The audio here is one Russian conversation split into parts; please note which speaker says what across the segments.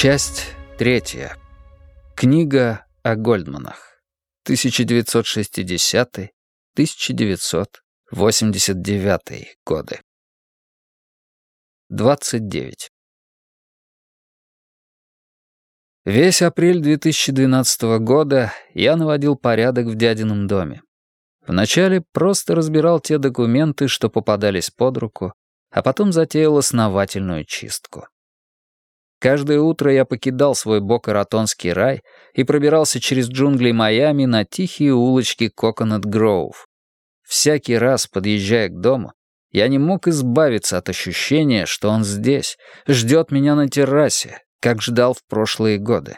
Speaker 1: Часть третья. Книга о Гольдманах. 1960-1989 годы. 29. Весь апрель 2012 года я наводил порядок в дядином доме. Вначале просто разбирал те документы, что попадались под руку, а потом затеял основательную чистку. Каждое утро я покидал свой Бока-Ратонский рай и пробирался через джунгли Майами на тихие улочки Коконат Гроув. Всякий раз, подъезжая к дому, я не мог избавиться от ощущения, что он здесь, ждет меня на террасе, как ждал в прошлые годы.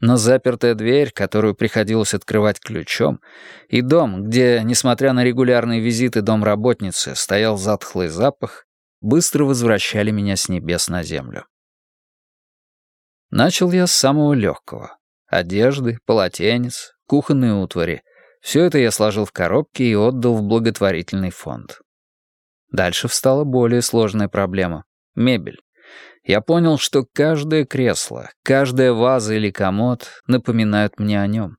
Speaker 1: Но запертая дверь, которую приходилось открывать ключом, и дом, где, несмотря на регулярные визиты домработницы, стоял затхлый запах, быстро возвращали меня с небес на землю. Начал я с самого легкого. Одежды, полотенец, кухонные утвари. Все это я сложил в коробки и отдал в благотворительный фонд. Дальше встала более сложная проблема — мебель. Я понял, что каждое кресло, каждая ваза или комод напоминают мне о нем.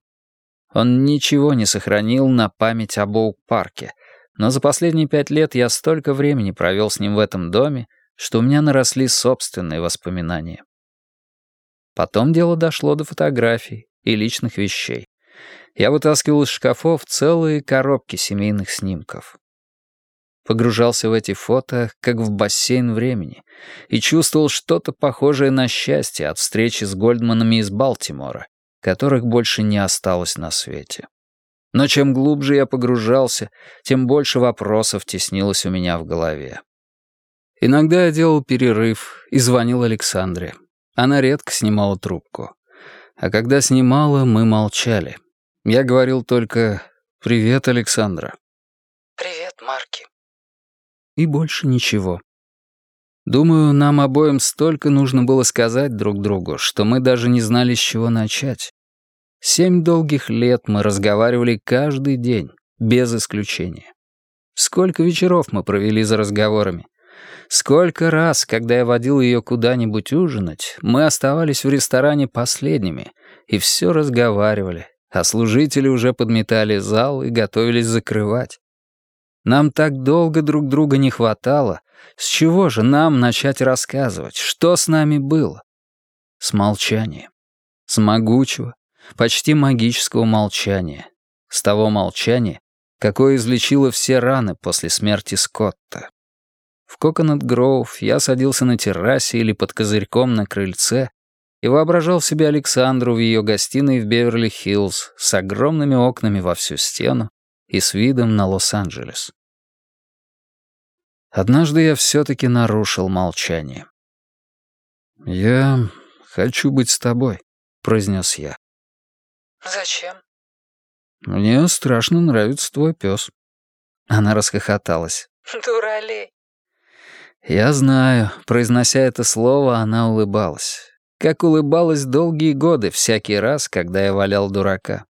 Speaker 1: Он ничего не сохранил на память об Оук-парке, но за последние пять лет я столько времени провел с ним в этом доме, что у меня наросли собственные воспоминания. Потом дело дошло до фотографий и личных вещей. Я вытаскивал из шкафов целые коробки семейных снимков. Погружался в эти фото, как в бассейн времени, и чувствовал что-то похожее на счастье от встречи с Гольдманами из Балтимора, которых больше не осталось на свете. Но чем глубже я погружался, тем больше вопросов теснилось у меня в голове. Иногда я делал перерыв и звонил Александре. Она редко снимала трубку. А когда снимала, мы молчали. Я говорил только «Привет, Александра».
Speaker 2: «Привет, Марки».
Speaker 1: И больше ничего. Думаю, нам обоим столько нужно было сказать друг другу, что мы даже не знали, с чего начать. Семь долгих лет мы разговаривали каждый день, без исключения. Сколько вечеров мы провели за разговорами. Сколько раз, когда я водил ее куда-нибудь ужинать, мы оставались в ресторане последними и все разговаривали, а служители уже подметали зал и готовились закрывать. Нам так долго друг друга не хватало. С чего же нам начать рассказывать, что с нами было? С молчания. С могучего, почти магического молчания. С того молчания, какое излечило все раны после смерти Скотта. В Коконат Гроув я садился на террасе или под козырьком на крыльце и воображал себе Александру в ее гостиной в Беверли-Хиллз с огромными окнами во всю стену и с видом на Лос-Анджелес. Однажды я все-таки нарушил молчание. «Я хочу быть с тобой», — произнес я.
Speaker 2: «Зачем?»
Speaker 1: «Мне страшно нравится твой пес». Она расхохоталась.
Speaker 2: «Дуралей».
Speaker 1: Я знаю, произнося это слово, она улыбалась. Как улыбалась долгие годы всякий раз, когда я валял дурака.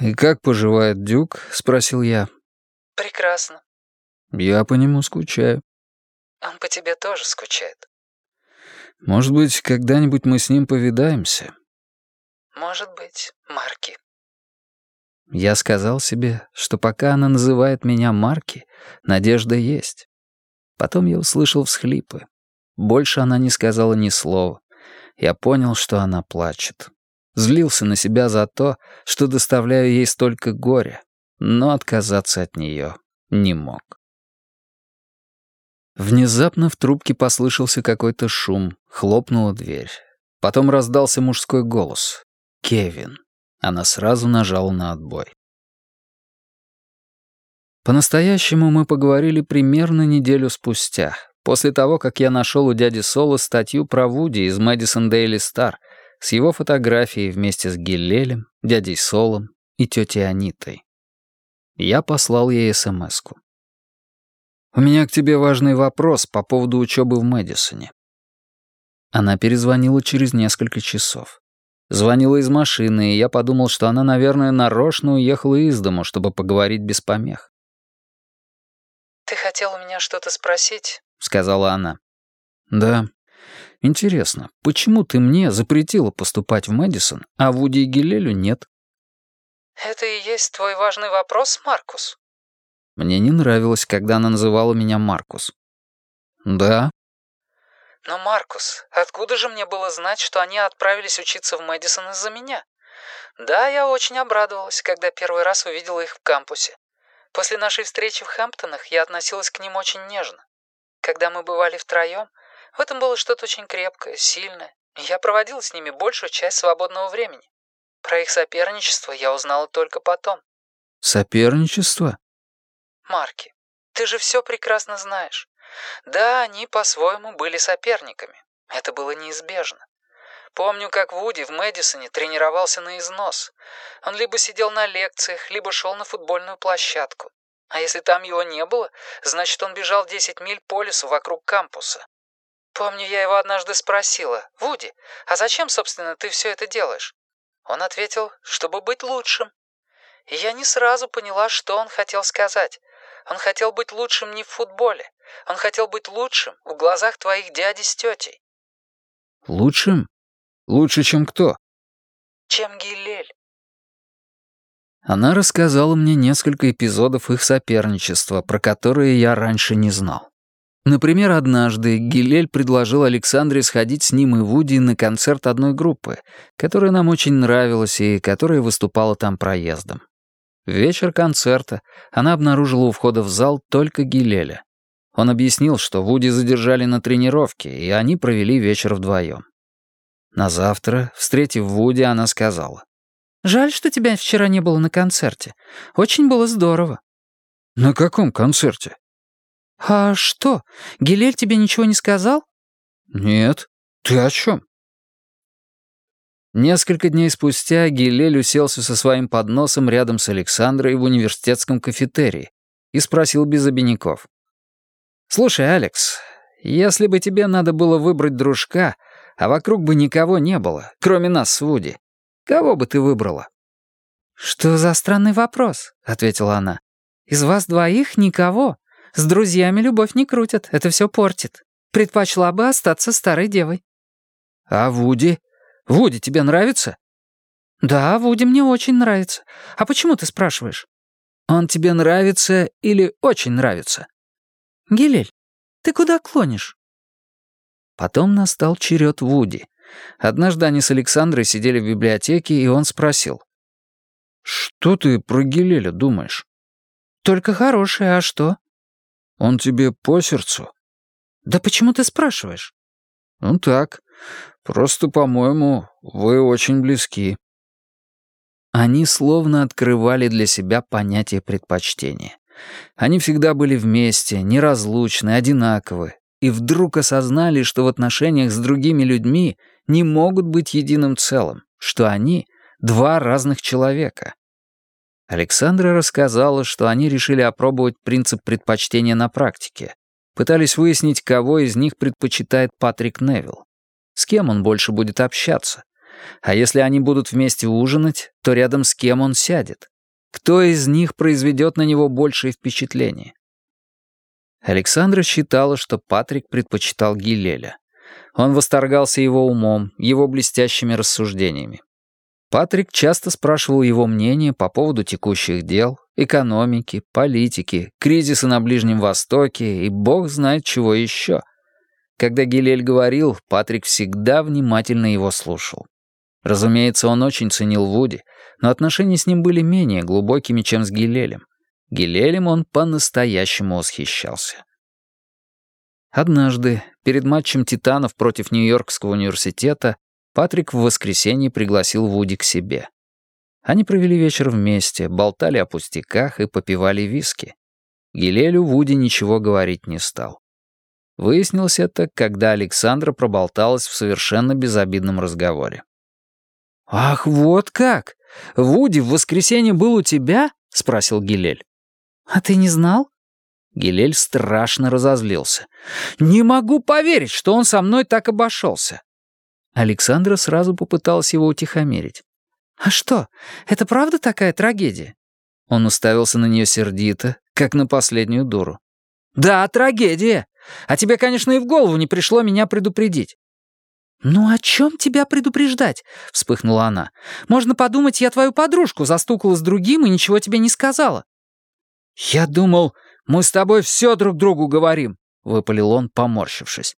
Speaker 1: «И как поживает Дюк?» — спросил я.
Speaker 2: «Прекрасно».
Speaker 1: «Я по нему скучаю».
Speaker 2: «Он по тебе тоже скучает».
Speaker 1: «Может быть, когда-нибудь мы с ним повидаемся?»
Speaker 2: «Может быть, Марки».
Speaker 1: Я сказал себе, что пока она называет меня Марки, надежда есть. Потом я услышал всхлипы. Больше она не сказала ни слова. Я понял, что она плачет. Злился на себя за то, что доставляю ей столько горя, но отказаться от нее не мог. Внезапно в трубке послышался какой-то шум, хлопнула дверь. Потом раздался мужской голос. «Кевин». Она сразу нажала на отбой. По-настоящему мы поговорили примерно неделю спустя, после того, как я нашел у дяди Соло статью про Вуди из Мэдисон Дейли Стар, с его фотографией вместе с Гиллелем, дядей Солом и тетей Анитой. Я послал ей СМС-ку. «У меня к тебе важный вопрос по поводу учебы в Мэдисоне». Она перезвонила через несколько часов. Звонила из машины, и я подумал, что она, наверное, нарочно уехала из дому, чтобы поговорить без помех.
Speaker 2: «Ты хотел у меня что-то спросить?»
Speaker 1: — сказала она. «Да. Интересно, почему ты мне запретила поступать в Мэдисон, а Вуди и Гилелю нет?»
Speaker 2: «Это и есть твой важный вопрос, Маркус?»
Speaker 1: Мне не нравилось, когда она называла меня Маркус. «Да».
Speaker 2: «Но, Маркус, откуда же мне было знать, что они отправились учиться в Мэдисон из-за меня? Да, я очень обрадовалась, когда первый раз увидела их в кампусе. После нашей встречи в Хэмптонах я относилась к ним очень нежно. Когда мы бывали втроем, в этом было что-то очень крепкое, сильное, и я проводила с ними большую часть свободного времени. Про их соперничество я узнала только потом.
Speaker 1: Соперничество?
Speaker 2: Марки, ты же все прекрасно знаешь. Да, они по-своему были соперниками. Это было неизбежно. Помню, как Вуди в Мэдисоне тренировался на износ. Он либо сидел на лекциях, либо шел на футбольную площадку. А если там его не было, значит, он бежал 10 миль по лесу вокруг кампуса. Помню, я его однажды спросила, «Вуди, а зачем, собственно, ты все это делаешь?» Он ответил, чтобы быть лучшим. И я не сразу поняла, что он хотел сказать. Он хотел быть лучшим не в футболе. Он хотел быть лучшим в глазах твоих дяди с тетей.
Speaker 1: «Лучшим? Лучше, чем кто?»
Speaker 2: «Чем Гилель».
Speaker 1: Она рассказала мне несколько эпизодов их соперничества, про которые я раньше не знал. Например, однажды Гилель предложил Александре сходить с ним и Вуди на концерт одной группы, которая нам очень нравилась и которая выступала там проездом. В вечер концерта она обнаружила у входа в зал только Гилеля. Он объяснил, что Вуди задержали на тренировке, и они провели вечер вдвоем. На завтра, встретив Вуди, она сказала. «Жаль, что тебя вчера не было на концерте. Очень было здорово». «На каком концерте?» «А что, Гилель тебе ничего не сказал?» «Нет. Ты о чем?» Несколько дней спустя Гилель уселся со своим подносом рядом с Александрой в университетском кафетерии и спросил без обиняков. «Слушай, Алекс, если бы тебе надо было выбрать дружка, а вокруг бы никого не было, кроме нас с Вуди, кого бы ты выбрала?» «Что за странный вопрос?» — ответила она. «Из вас двоих никого. С друзьями любовь не крутят, это все портит. Предпочла бы остаться старой девой». «А Вуди? Вуди тебе нравится?» «Да, Вуди мне очень нравится. А почему ты спрашиваешь?» «Он тебе нравится или очень нравится?» «Гилель, ты куда клонишь?» Потом настал черед Вуди. Однажды они с Александрой сидели в библиотеке, и он спросил. «Что ты про Гилеля думаешь?» «Только хорошее, а что?» Он тебе по сердцу?» «Да почему ты спрашиваешь?» «Ну так. Просто, по-моему, вы очень близки». Они словно открывали для себя понятие предпочтения. Они всегда были вместе, неразлучны, одинаковы, и вдруг осознали, что в отношениях с другими людьми не могут быть единым целым, что они — два разных человека. Александра рассказала, что они решили опробовать принцип предпочтения на практике. Пытались выяснить, кого из них предпочитает Патрик Невилл. С кем он больше будет общаться. А если они будут вместе ужинать, то рядом с кем он сядет. Кто из них произведет на него большее впечатление? Александра считала, что Патрик предпочитал Гилеля. Он восторгался его умом, его блестящими рассуждениями. Патрик часто спрашивал его мнение по поводу текущих дел, экономики, политики, кризиса на Ближнем Востоке и бог знает чего еще. Когда Гилель говорил, Патрик всегда внимательно его слушал. Разумеется, он очень ценил Вуди, но отношения с ним были менее глубокими, чем с Гилелем. Гилелем он по-настоящему восхищался. Однажды, перед матчем «Титанов» против Нью-Йоркского университета, Патрик в воскресенье пригласил Вуди к себе. Они провели вечер вместе, болтали о пустяках и попивали виски. Гилелю Вуди ничего говорить не стал. Выяснилось это, когда Александра проболталась в совершенно безобидном разговоре. «Ах, вот как! Вуди в воскресенье был у тебя?» — спросил Гилель.
Speaker 2: «А ты не знал?»
Speaker 1: Гилель страшно разозлился. «Не могу поверить, что он со мной так обошелся!» Александра сразу попыталась его утихомирить.
Speaker 2: «А что, это правда такая трагедия?»
Speaker 1: Он уставился на нее сердито, как на последнюю дуру.
Speaker 2: «Да, трагедия. А тебе, конечно, и в голову не пришло меня предупредить». «Ну о чем тебя предупреждать?» — вспыхнула она. «Можно подумать, я твою подружку застукала с другим и ничего тебе не сказала».
Speaker 1: «Я думал, мы с тобой все друг другу говорим», — выпалил он, поморщившись.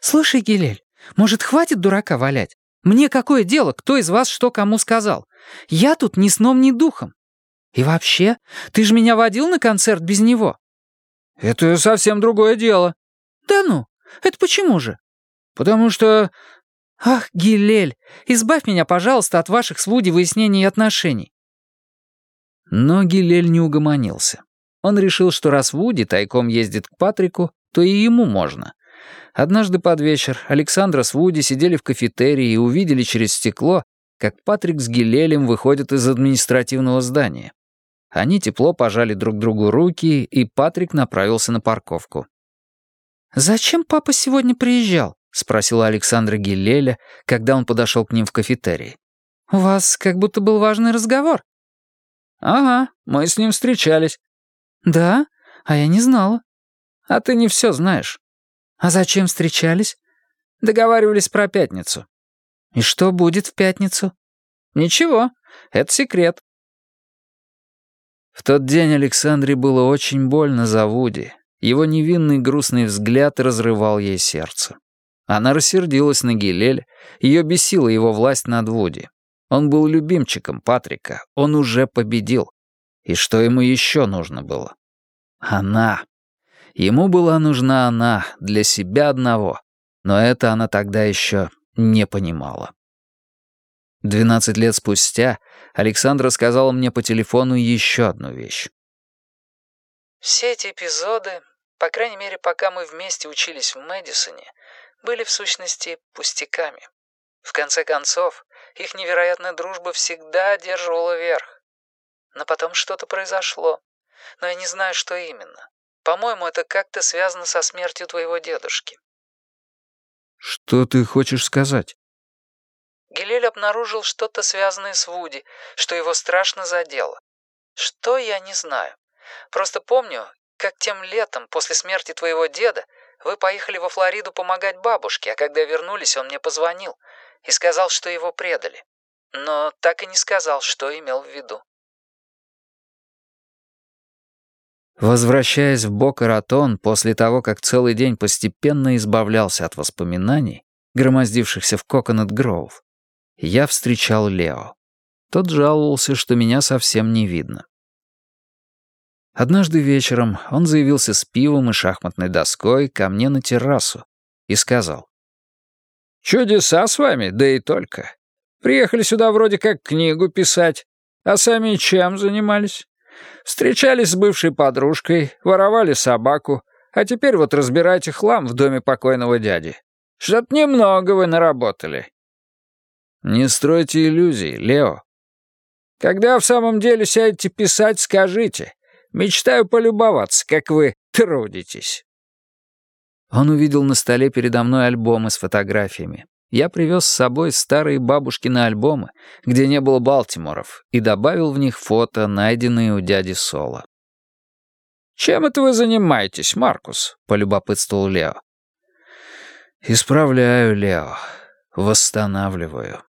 Speaker 2: «Слушай, Гилель, может, хватит дурака валять? Мне какое дело, кто из вас что кому сказал? Я тут ни сном, ни духом. И вообще, ты же меня водил на концерт без него».
Speaker 1: «Это совсем другое дело».
Speaker 2: «Да ну, это почему же?»
Speaker 1: «Потому что...»
Speaker 2: «Ах, Гилель, избавь меня, пожалуйста, от ваших с Вуди выяснений отношений».
Speaker 1: Но Гилель не угомонился. Он решил, что раз Вуди тайком ездит к Патрику, то и ему можно. Однажды под вечер Александра с Вуди сидели в кафетерии и увидели через стекло, как Патрик с Гилелем выходят из административного здания. Они тепло пожали друг другу руки, и Патрик направился на парковку.
Speaker 2: «Зачем папа сегодня приезжал?» — спросила Александра Гилеля, когда он подошел к ним в кафетерии. «У вас как будто был важный разговор».
Speaker 1: «Ага, мы с ним встречались».
Speaker 2: «Да? А я не знала».
Speaker 1: «А ты не все знаешь».
Speaker 2: «А зачем встречались?»
Speaker 1: «Договаривались про пятницу».
Speaker 2: «И что будет в пятницу?»
Speaker 1: «Ничего, это секрет». В тот день Александре было очень больно за Вуди. Его невинный грустный взгляд разрывал ей сердце. Она рассердилась на Гилель, ее бесила его власть над Вуди. Он был любимчиком Патрика, он уже победил. И что ему еще нужно было? Она. Ему была нужна она для себя одного, но это она тогда еще не понимала. Двенадцать лет спустя Александра сказала мне по телефону еще одну вещь.
Speaker 2: «Все эти эпизоды, по крайней мере, пока мы вместе учились в Мэдисоне, были в сущности пустяками. В конце концов, их невероятная дружба всегда одерживала верх. Но потом что-то произошло. Но я не знаю, что именно. По-моему, это как-то связано со смертью твоего дедушки».
Speaker 1: «Что ты хочешь сказать?»
Speaker 2: Гилель обнаружил что-то связанное с Вуди, что его страшно задело. Что, я не знаю. Просто помню, как тем летом, после смерти твоего деда, вы поехали во Флориду помогать бабушке, а когда вернулись, он мне позвонил и сказал, что его предали. Но так и не сказал, что имел в виду.
Speaker 1: Возвращаясь в Бока-Ратон после того, как целый день постепенно избавлялся от воспоминаний, громоздившихся в Коконат-Гроув, я встречал Лео. Тот жаловался, что меня совсем не видно. Однажды вечером он заявился с пивом и шахматной доской ко мне на террасу и сказал. «Чудеса с вами, да и только. Приехали сюда вроде как книгу писать, а сами чем занимались? Встречались с бывшей подружкой, воровали собаку, а теперь вот разбираете хлам в доме покойного дяди. Что-то немного вы наработали. Не стройте иллюзий, Лео. Когда в самом деле сядете писать, скажите. Мечтаю полюбоваться, как вы трудитесь. Он увидел на столе передо мной альбомы с фотографиями. Я привез с собой старые бабушкины альбомы, где не было Балтиморов, и добавил в них фото, найденные у дяди Соло. «Чем это вы занимаетесь, Маркус?» — полюбопытствовал Лео. «Исправляю, Лео. Восстанавливаю».